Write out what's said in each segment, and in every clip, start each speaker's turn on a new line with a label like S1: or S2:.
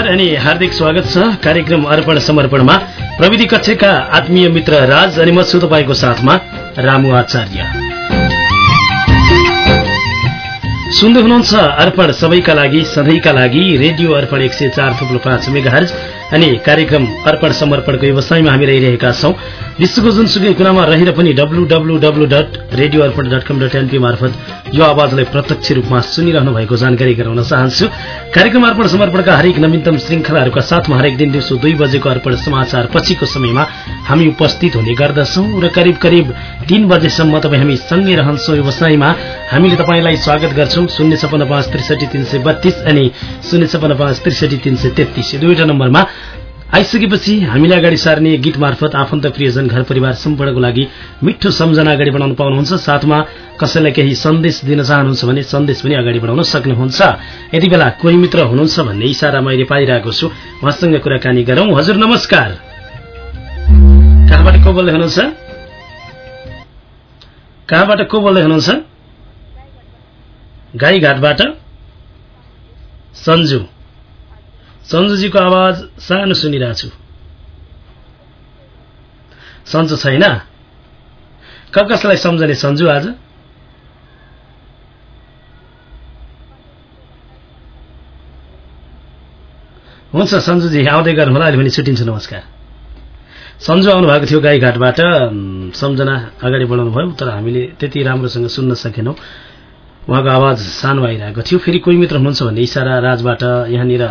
S1: नमस्कार अनि हार्दिक स्वागत छ कार्यक्रम अर्पण समर्पणमा प्रविधि कक्षका आत्मीय मित्र राज अनि म छु तपाईँको साथमा रामु आचार्य। सुन्दै हुनुहुन्छ अर्पण सबैका लागि सधैँका लागि रेडियो अर्पण एक सय चार थुप्रो पाँच मेगाहर्ज अनि कार्यक्रम अर्पण समर्पणको व्यवसायमा हामी रहिरहेका छौं। विश्वको जुनसुकै कुनामा रहेर पनि W dot radio Arpan dot com dot NP मार्फत यो आवाजलाई प्रत्यक्ष रूपमा सुनिरहनु भएको जानकारी गराउन चाहन्छु। कार्यक्रम अर्पण समर्पणका हरेक नवीनतम श्रृङ्खलाहरूका साथमा हरेक दिन दिउँसो दुई बजेको अर्पण समाचार पछिको समयमा हामी उपस्थित हुने गर्दछौं र करिब करिब तीन बजेसम्म तपाईँ हामी सँगै रहन्छौं व्यवसायमा। हामीले तपाईँलाई स्वागत गर्छौं शून्य अनि शून्य छपन्न पाँच त्रिसठी तीन सय तेत्तीस दुईवटा नम्बरमा। आइसकेपछि हामीले अगाडि सार्ने गीत मार्फत आफन्त प्रियजन घर परिवार सम्पूर्णको लागि मिठो सम्झना अगाडि बढाउन पाउनुहुन्छ। साथमा कसैलाई केही सन्देश दिन चाहनुहुन्छ भने सन्देश पनि अगाडि बढाउन सक्नुहुन्छ। यति बेला कोही मित्र हुनुहुन्छ भन्ने इसारा मैले पाइरहेको छु। उहाँसँग कुराकानी गरौं। हजुर नमस्कार। कहाँबाट को बोल्दै हुनुहुन्छ? गाईघाटबाट? सन्जु। सन्जुजीको आवाज सानो छु सन्जु छैन? क कसलाई सम्झने सन्जु आज? हुन्छ सन्जुजी आउँदै गर्नु होला अहिले पनि छुट्टिन्छ नमस्कार। सन्जु आउनुभएको थियो गाईघाटबाट सम्झना अगाडि बढाउनु भयो तर हामीले त्यति राम्रोसँग सुन्न सकेनौँ। उहाँको आवाज सानो आइरहेको थियो फेरि कोही मित्र हुनुहुन्छ भन्ने इसारा राजबाट यहाँनिर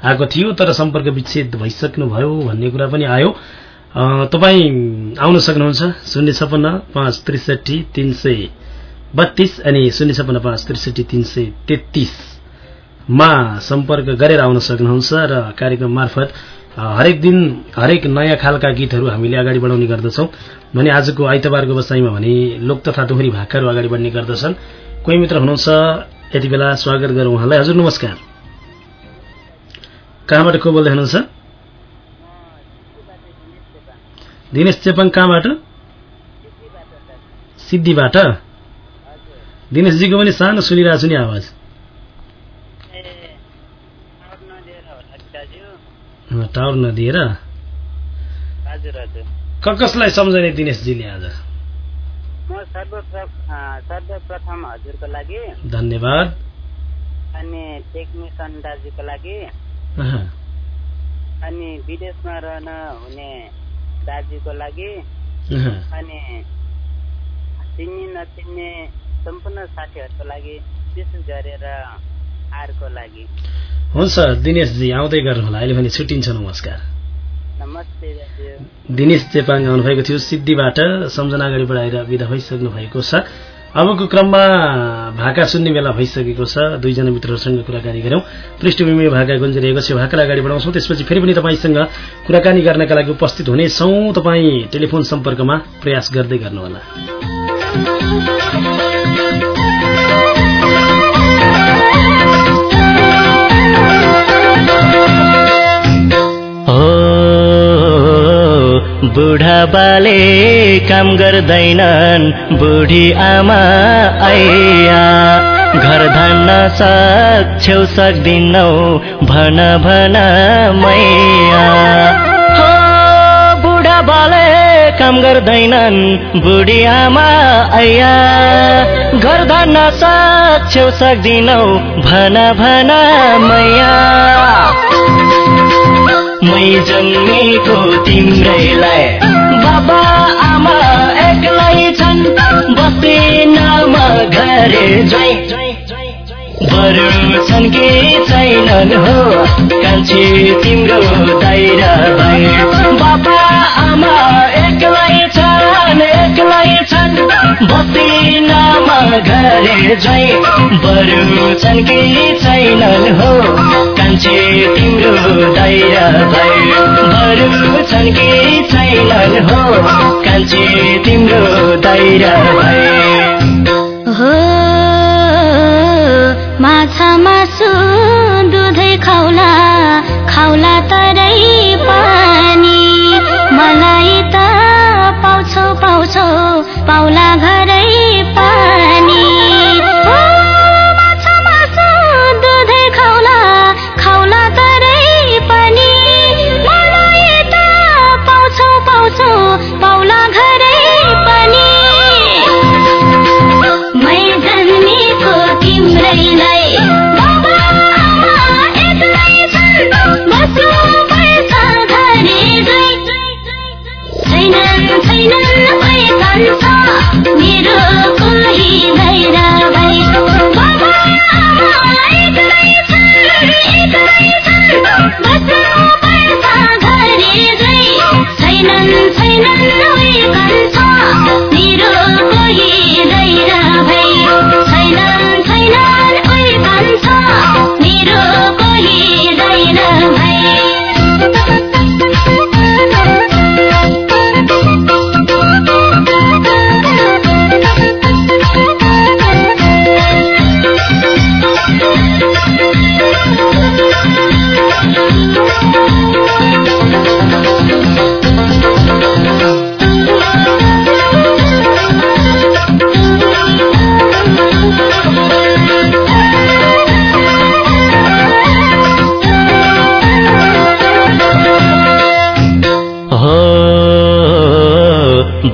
S1: आएको थियो तर सम्पर्क विच्छेद भइसक्नुभयो भन्ने कुरा पनि आयो। तपाईँ आउन सक्नुहुन्छ शून्य छपन्न पाँच त्रिसठी तिन सय बत्तीस अनि शून्य छपन्न पाँच त्रिसठी तिन सय तेत्तिसमा सम्पर्क गरेर आउन सक्नुहुन्छ र कार्यक्रम मार्फत हरेक दिन हरेक नयाँ खालका गीतहरू हामीले अगाडि बढाउने गर्दछौँ। भने आजको आइतबारको बसाइमा भने लोक तथा दोहोरी भाकाहरू अगाडि बढ्ने गर्दछन्। कोही मित्र हुनुहुन्छ यति बेला स्वागत गरौँ उहाँलाई। हजुर नमस्कार। कहाँबाट को बोल्दै हुनुहुन्छ दिनेश चेपाङ कहाँबाट सिद्धिबाट दिनेशजीको पनि सानो सुनिरहेको छु नि आवाज टावर नदिएर क कसलाई सम्झने दिनेशजीले आज
S2: सर्वप्रथम हजुरको लागि
S1: धन्यवाद
S2: अनि टेक्निसियन दाजुको लागि अनि विदेशमा रहन हुने दाजुको लागि अनि चिन्ने नचिन्ने सम्पूर्ण साथीहरूको लागि विशेष गरेर आरको लागि।
S1: हुन्छ दिनेशजी आउँदै गर्नु होला अहिले भने छुट्टिन्छ नमस्कार।
S2: नमस्ते
S1: दिनेश चेपाङ आउनुभएको थियो सिद्धिबाट। सम्झना अगाडि बढाएर विदा भइसक्नु भएको छ। अबको क्रममा भाका सुन्ने बेला भइसकेको छ। दुईजना मित्रहरूसँग कुराकानी गऱ्यौँ। पृष्ठभूमि भाका गुन्जिरहेको छ। भाकालाई अगाडि बढाउँछौँ। त्यसपछि फेरि पनि तपाईँसँग कुराकानी गर्नका लागि उपस्थित हुनेछौँ। तपाईँ टेलिफोन सम्पर्कमा प्रयास गर्दै गर्नुहोला।
S3: बुढा बाले काम गर्दैनन् बुढी आमा आइया घर धान्न सक्छौ सक्दिनौ भन भन मैया। हो बुढा बाले काम गर्दैनन् बुढी आमा आइया घर धान्न सक्छौ सक्दिनौ भन भन मैया। मै जन्मेको तिम्रैलाई। बाबा आमा एक्लै छन्। बसेनमा घरे ज्वाइ। बरु छन् कि छैनन् हो? कान्छी तिम्रो दाइरा भाइ। बाबा आमा एक्लै छन् एक्लै छन्। बसेनमा घरे ज्वाइ। बरु छन् कि छैनन् हो? कान्छी छन् कि छैनन् हो? कान्छी तिम्रो भाइ
S4: हो माछा मासु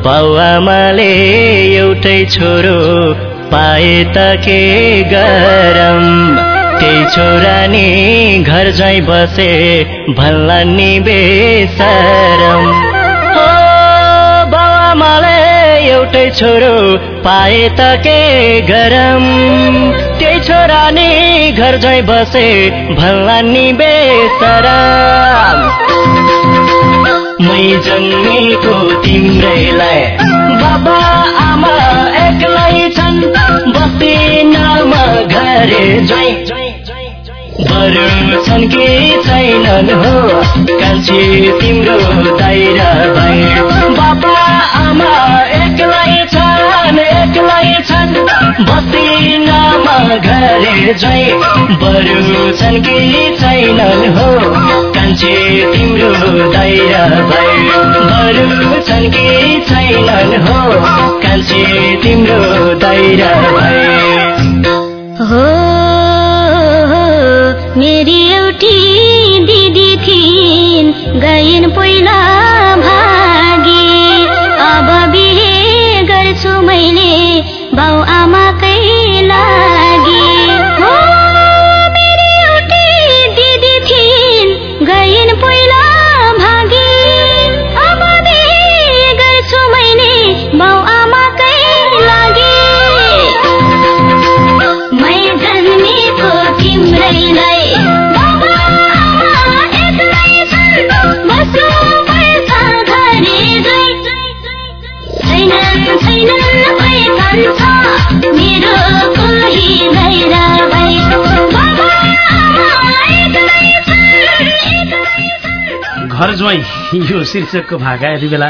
S3: बाउआमाले एउटै छोरो पाए त के गरम? त्यही छोरा नि घर जाइ बसे भन्ला नि बेसरम। एउटै छोरो पाए त के गरम? त्यही छोरा नि घर जाइ बसे भन्ला नि बेसरम। मै जन्मेको तिम्रैलाई बाबा आमा एक्लै छन्। बस्दिनमा घरे ज्वाइ। बरु छन् कि छैनन् हो? कान्छी तिम्रो दाइरा भाइ बाबा आमा छन् बस्दिनमा घरे ज्वाइ बरु छन् कि हो? कान्छे तिम्रो दाइरा भाइ बरु छन् कि हो? कान्छे तिम्रो दाइरा भाइ
S4: हो। घर
S1: ज्वाइँ। यो शीर्षकको भाका यति बेला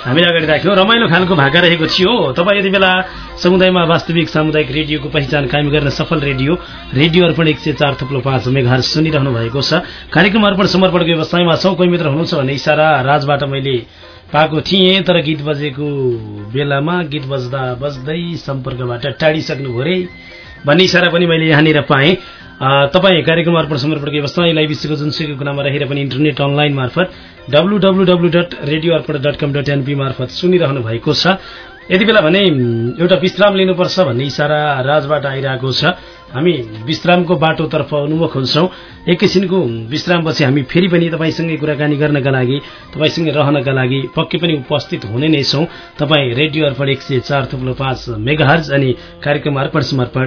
S1: हामीले अगाडि राख्यौँ। रमाइलो खालको भाका रहेको थियो। तपाईँ यति बेला समुदायमा वास्तविक सामुदायिक रेडियोको पहिचान कायम गर्न सफल रेडियो रेडियो अर्पण एक सय चार थुप्लो पाँच मेघार सुनिरहनु भएको छ। कार्यक्रम अर्पण समर्पणको व्यवसायमा छौँ। कोही मित्र हुनुहुन्छ भने इसारा राजबाट मैले पाएको थिएँ तर गीत बजेको बेलामा गीत बज्दा बज्दै सम्पर्कबाट टाढिसक्नुभयो रे भन्ने इसारा पनि मैले यहाँनिर पाएँ। तपाईँ कार्यक्रम अर्पण समर्पणको व्यवस्थालाई विश्वको जुनसुकै कुनामा रहेर पनि इन्टरनेट अनलाइन मार्फत W W W dot radio Arpan dot com dot NP मार्फत सुनिरहनु भएको छ। यति बेला भने एउटा विश्राम लिनुपर्छ भन्ने इसारा राजबाट आइरहेको छ। हामी विश्रामको बाटोतर्फ उन्मुख हुन्छौँ। एकैछिनको विश्रामपछि हामी फेरि पनि तपाईँसँगै कुराकानी गर्नका लागि तपाईँसँगै रहनका लागि पक्कै पनि उपस्थित हुने नै छौँ। तपाईँ रेडियो अर्पण एक सय चार थुप्लो पाँच मेगाहर्ज अनि कार्यक्रम अर्पण समर्पण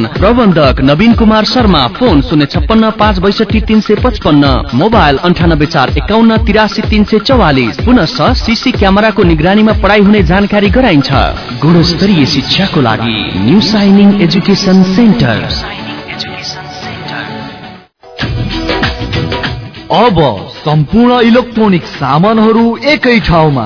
S5: प्रबन्धक नवीन कुमार शर्मा फोन शून्य छप्पन्न पाँच बैसठी तिन सय पचपन्न मोबाइल अन्ठानब्बे चार एकाउन्न तिरासी तिन सय चौवालिस। पुनश सीसी क्यामेराको निगरानीमा पढाइ हुने जानकारी गराइन्छ। गुणस्तरीय शिक्षाको लागि न्यू साइनिङ एजुकेसन सेन्टर
S6: अब सम्पूर्ण इलेक्ट्रोनिक सामानहरू एकै ठाउँमा।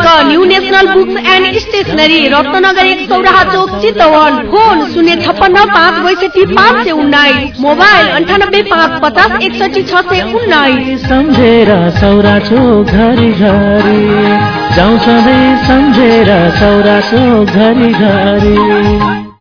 S7: new national books and stationery Ratnanagar एक सौराहा चोक चितवन। फोन शून्य छप्पन्न पाँच बैसठी पाँच सय उन्नाइस। मोबाइल अन्ठानब्बे पाँच पचास एकसठी छ सय उन्नाइस।
S8: सम्झेर सौरा चोक घरि घरि। जाउँ सधैँ सम्झेर सौरा चोक घरि घरि।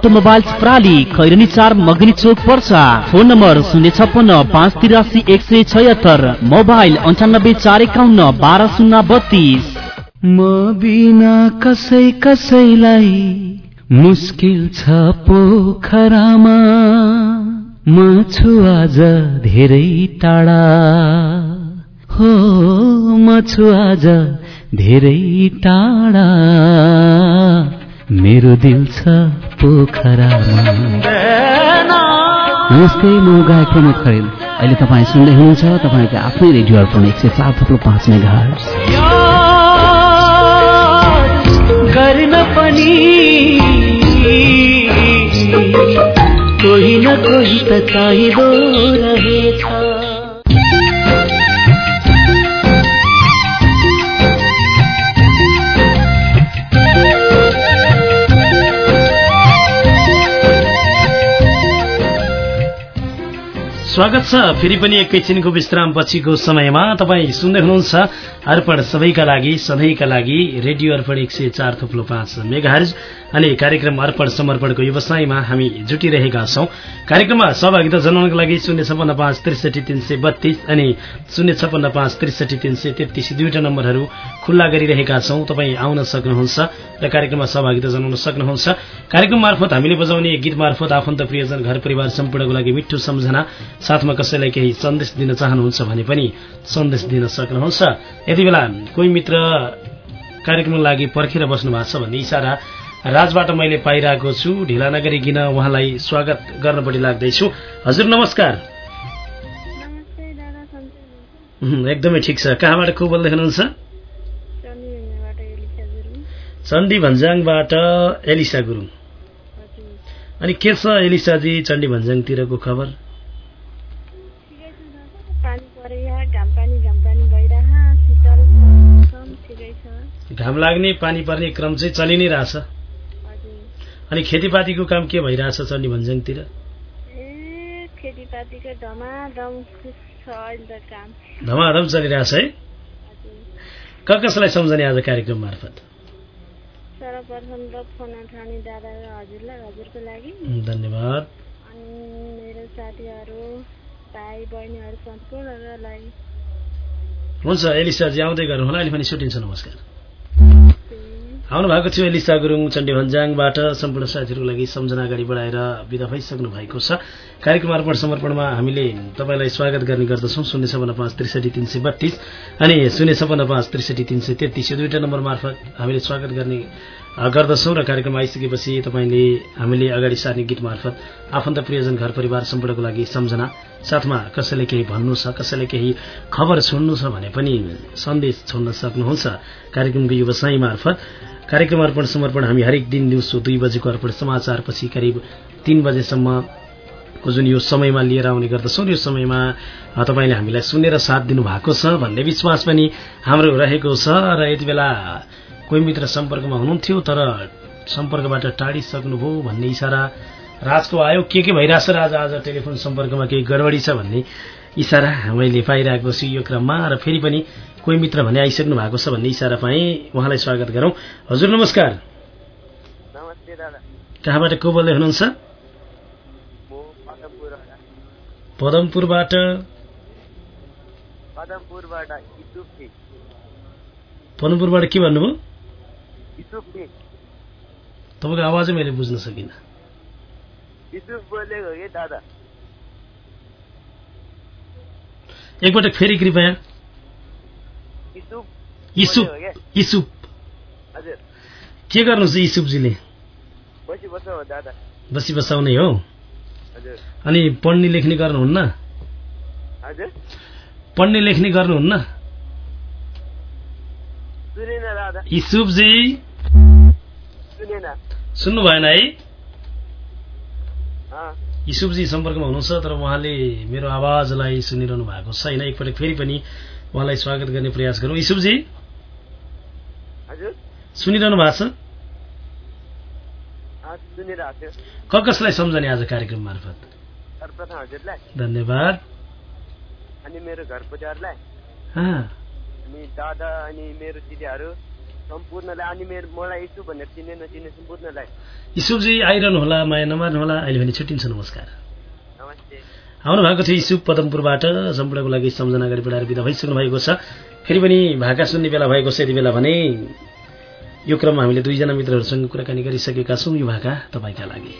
S8: अटोमोबाइल्स प्राली खैरनी चार मगनी चोक पर्सा। फोन नम्बर शून्य छप्पन्न पाँच तिरासी एक सय छयत्तर। मोबाइल अन्ठानब्बे चार एकाउन्न बाह्र शून्य बत्तीस। कसै कसैलाई मुस्किल छ पोखरामा। म छु आज धेरै टाढा। हो म छु आज धेरै टाढा। मेरो दिल छ पोखरामा। नमस्ते म गायक प्रमोद खरेल अहिले तपाईँ सुन्दै हुनुहुन्छ तपाईँको आफ्नै रेडियो अर्पण एक सय चार थुप्रो पाँच मेगा गर्न पनि कोही न कोही त चाहिँदो रहेछ।
S1: स्वागत छ। फेरि पनि एकैछिनको विश्राम पछिको समयमा तपाईँ सुन्दै हुनुहुन्छ अर्पण सबैका लागि सधैँका लागि रेडियो अर्पण एक सय चार थुप्लो पाँच मेगाहरज अनि कार्यक्रम अर्पण समर्पणको व्यवसायमा हामी जुटिरहेका छौं। कार्यक्रममा सहभागिता जनाउनको लागि शून्य छपन्न पाँच त्रिसठी तीन सय बत्तीस अनि शून्य छपन्न पाँच त्रिसठी तीन सय तेत्तिस दुईवटा नम्बरहरू खुल्ला गरिरहेका छौं। तपाईँ आउन सक्नुहुन्छ र कार्यक्रममा सहभागिता जनाउन सक्नुहुन्छ। कार्यक्रम मार्फत हामीले बजाउने गीत मार्फत आफन्त प्रियजन घर परिवार सम्पूर्णको लागि मिठो सम्झना साथमा कसैलाई केही सन्देश दिन चाहनुहुन्छ भने पनि सन्देश दिन सक्नुहुन्छ। यति बेला कोही मित्र कार्यक्रमको लागि पर्खेर बस्नु भएको छ भन्ने इसारा राजबाट मैले पाइरहेको छु। ढिला नगरिकन उहाँलाई स्वागत गर्नपट्टि लाग्दैछु। हजुर नमस्कार। एकदमै ठिक छ। कहाँबाट को बोल्दै हुनुहुन्छ? चण्डी भन्ज्याङबाट एलिसा गुरुङ। अनि के छ एलिसाजी चण्डी भन्ज्याङतिरको खबर?
S9: घाम
S1: लाग्ने पानी पर्ने क्रम चाहिँ चलि नै रहेछ। अनि खेतीपातीको काम के भइरहेछ चण्डी भन्ज्याङतिर
S9: धमाधम
S1: चलिरहेछ है? क कसलाई सम्झने आज कार्यक्रम मार्फत?
S9: सर्वप्रथम त फोन उठाउने दादा र हजुरलाई हजुरको लागि।
S1: धन्यवाद।
S9: अनि मेरो साथीहरू भाइ बहिनीहरू सम्पूर्णलाई
S1: हुन्छ एलिसाजी आउँदै गरौँ होला अहिले पनि छुट्टिन्छ नमस्कार। आउनु भएको थियो एलिसा गुरुङ चण्डी भन्ज्याङबाट सम्पूर्ण साथीहरूको लागि सम्झना अगाडि बढाएर विदा भइसक्नु भएको छ। कार्यक्रम अर्पण समर्पणमा हामीले तपाईँलाई स्वागत गर्ने गर्दछौँ। शून्य छपन्न पाँच त्रिसठी तिन सय बत्तीस अनि शून्य छपन्न पाँच त्रिसठी तिन सय तेत्तिस। यो दुईवटा नम्बर मार्फत हामीले स्वागत गर्ने गर्दछौँ र कार्यक्रम आइसकेपछि तपाईँले हामीले अगाडि सार्ने गीत मार्फत आफन्त प्रियजन घर परिवार सम्पूर्णको लागि सम्झना साथमा कसैले केही भन्नु छ कसैले केही खबर छोड्नु छ भने पनि सन्देश छोड्न सक्नुहुन्छ। कार्यक्रमको व्यवसाय मार्फत कार्यक्रम अर्पण समर्पण हामी हरेक दिन दिउँसो दुई बजेको अर्पण समाचारपछि करिब तीन बजेसम्मको जुन यो समयमा लिएर आउने गर्दछौँ यो समयमा तपाईँले हामीलाई सुनेर साथ दिनुभएको छ भन्ने विश्वास पनि हाम्रो रहेको छ। र यति बेला कोही मित्र सम्पर्कमा हुनुहुन्थ्यो तर सम्पर्कबाट टाढिसक्नुभयो भन्ने इसारा राजको आयो। के के भइरहेछ राज आज टेलिफोन सम्पर्कमा केही गडबडी छ भन्ने इसारा मैले पाइरहेको छु यो क्रममा। र फेरि पनि कोही मित्र भने आइसक्नु भएको छ भन्ने इसारा पाएँ उहाँलाई स्वागत गरौँ। हजुर नमस्कार। कहाँबाट को बोल्दै हुनुहुन्छ
S2: म पदमपुरबाट
S1: पदमपुरबाट?
S2: पदमपुरबाट
S1: के भन्नुभयो? तपाईँको आवाजै मैले बुझ्न सकिनँ। एकपटक फेरि कृपया।
S2: के?
S1: गर्नुहुन्छ इसुपजीले?
S2: बसी
S1: बसाउने हो? अनि पढ्ने लेख्ने गर्नुहुन्न? पढ्ने लेख्ने गर्नुहुन्न?
S2: सुनेन
S1: इसुपजी भएन है? इसुपजी सम्पर्कमा हुनुहुन्छ तर उहाँले मेरो आवाजलाई सुनिरहनु भएको छैन। एकपटक फेरि पनि उहाँलाई स्वागत गर्ने प्रयास गरौँ। इसुपजी सुनिरहनु भएको छ? कसलाई सम्झने आज कार्यक्रम मार्फत?
S2: सर्वप्रथम हजुरलाई
S1: धन्यवाद।
S2: अनि मेरो घर परिवारलाई
S1: हाँ,
S2: अनि दादा अनि मेरो दिदीहरू सम्पूर्णलाई अनि मेरो मलाई यसो भनेर चिने नचिने सम्पूर्णलाई।
S1: इसुपजी आइरहनु होला माया नमार्नु होला अहिले भने छुट्टिन्छ नमस्कार।
S2: नमस्ते।
S1: आउनु भएको थियो इसुप पदमपुरबाट सम्पूर्णको लागि सम्झना अगाडि बढाएर विदा भइसक्नु भएको छ। फेरि पनि भाका सुन्ने बेला भएको छ यति बेला भने यो क्रममा हामीले दुईजना मित्रहरूसँग कुराकानी गरिसकेका छौँ यो भाका तपाईँका लागि।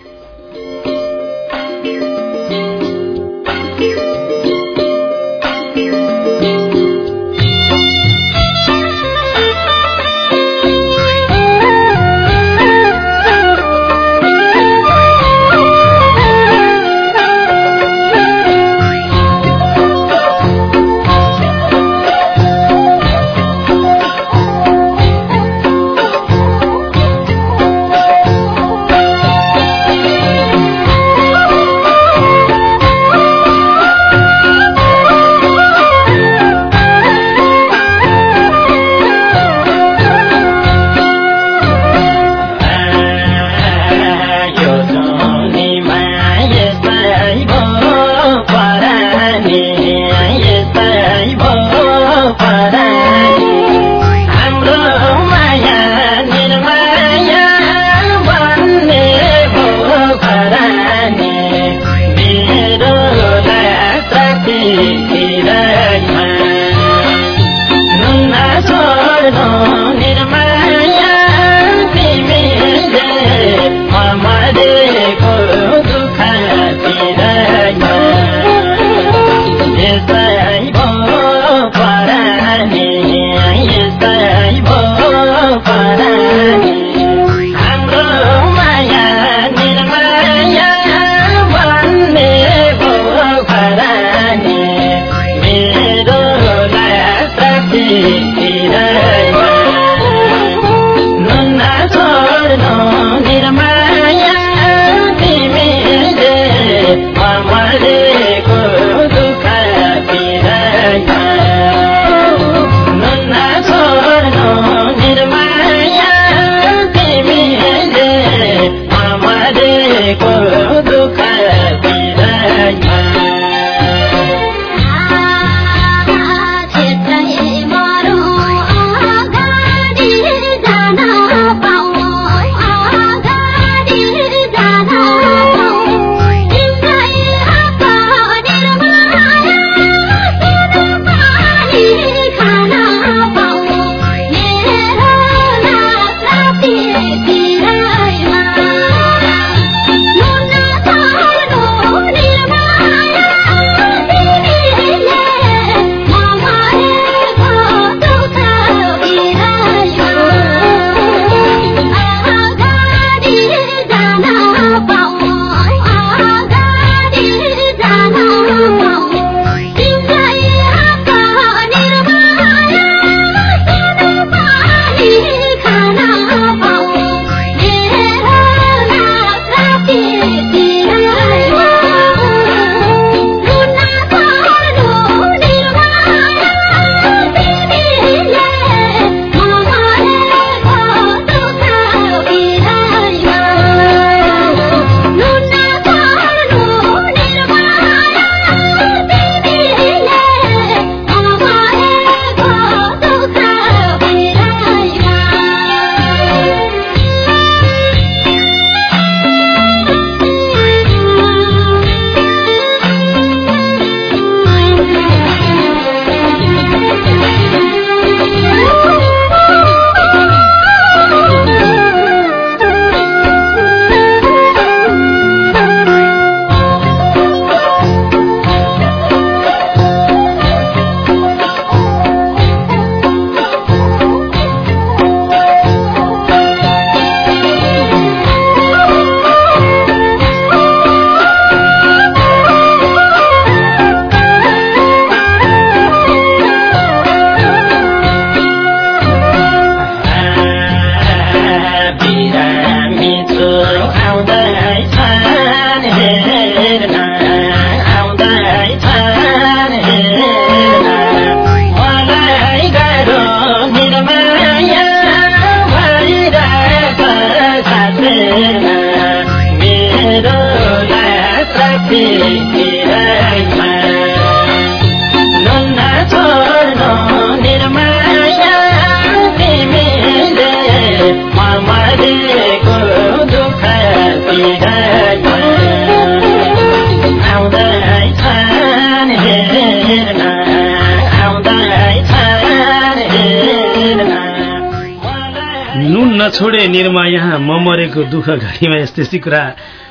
S1: नछोडे निर्मा यहाँ म मरेको दुःख घडीमा यस्तै यस्तै कुरा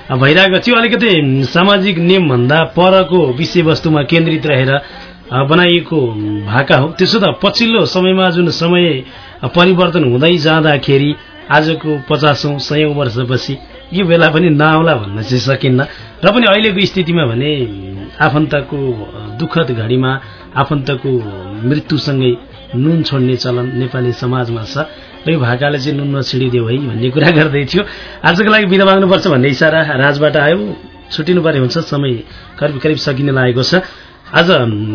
S1: भइरहेको थियो। अलिकति सामाजिक नियमभन्दा परको विषयवस्तुमा केन्द्रित रहेर बनाइएको भाका हो। त्यसो त पछिल्लो समयमा जुन समय परिवर्तन हुँदै जाँदाखेरि आजको पचासौँ सयौँ वर्षपछि यो बेला पनि नआउला भन्न चाहिँ सकिन्न। र पनि अहिलेको स्थितिमा भने आफन्तको दुःखद घडीमा आफन्तको मृत्युसँगै नुन छोड्ने चलन नेपाली समाजमा छ। यो भाकाले चाहिँ नुन नछिडिदेऊ है भन्ने कुरा गर्दै थियो। आजको लागि बिदा माग्नुपर्छ भन्ने इसारा राजबाट आयो। छुट्टिनु पर्ने हुन्छ समय करिब करिब सकिन लागेको छ। आज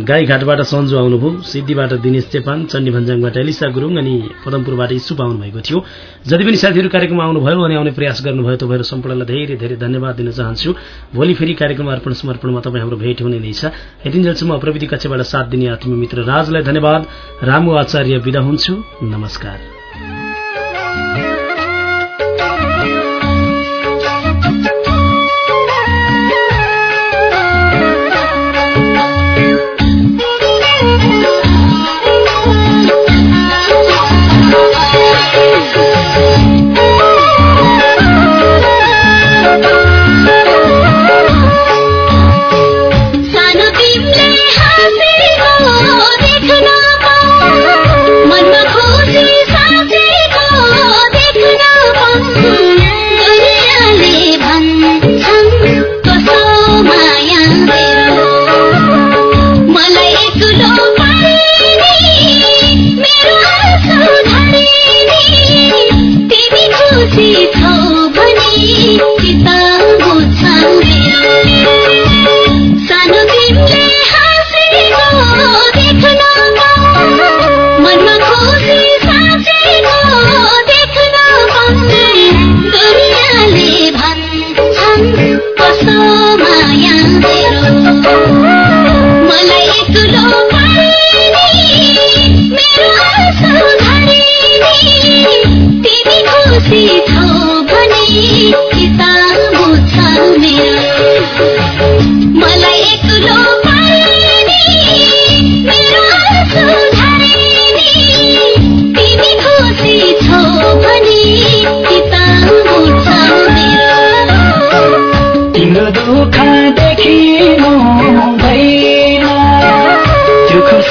S1: गाईघाटबाट सन्जु आउनुभयो। सिद्धिबाट दिनेश चेपान चण्डी भन्ज्याङबाट एलिसा गुरुङ अनि पदमपुरबाट इस्सु आउनु भएको थियो। जति पनि साथीहरू कार्यक्रममा आउनुभयो अनि आउने प्रयास गर्नुभयो तपाईँहरू सम्पूर्णलाई धेरै धेरै धन्यवाद दिन चाहन्छु। भोलि फेरि कार्यक्रम अर्पण समर्पणमा तपाईँ हाम्रो भेट हुने नै छ। यतिन्जेलसम्म प्रविधि कक्षबाट साथ दिने आत्मीय मित्र राजलाई धन्यवाद। रामु आचार्य विदा हुन्छु। नमस्कार।
S3: hand.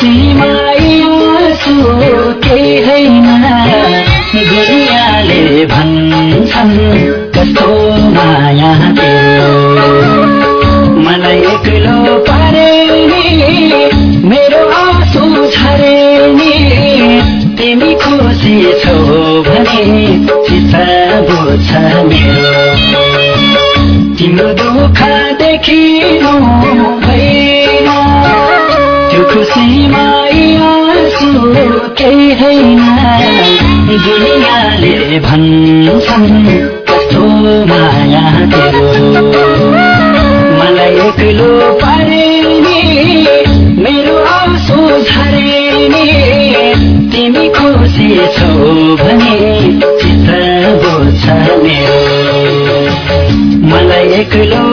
S3: आँसु केही होइन दुनियाँले भन्छन् कस्तो माया मलाई एक्लो पारे मेरो आँसु झरे नि तिमी खुसी छौ भने चिता बुझ्छ मेरो। तिम्रो दुःख देखिनु दुनियाँले भन्छन् कस्तो माया तेरो मलाई एक्लो पारे नि मेरो आँसु झरे नि तिमी खुसी छौ भने चित्त बुझ्छ मेरो
S10: मलाई
S4: एक्लो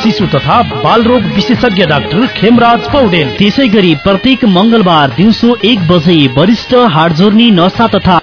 S11: शिशु तथा बाल रोग विशेषज्ञ डाक्टर खेमराज पौडेल।
S12: त्यसै गरी प्रत्येक मंगलबार दिउँसो एक बजे वरिष्ठ हाड जोर्नी नसा तथा